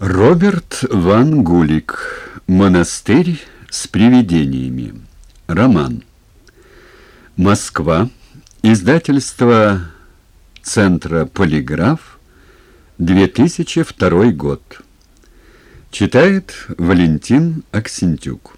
Роберт Ван Гулик. Монастырь с привидениями. Роман. Москва. Издательство Центра Полиграф. 2002 год. Читает Валентин Аксентюк.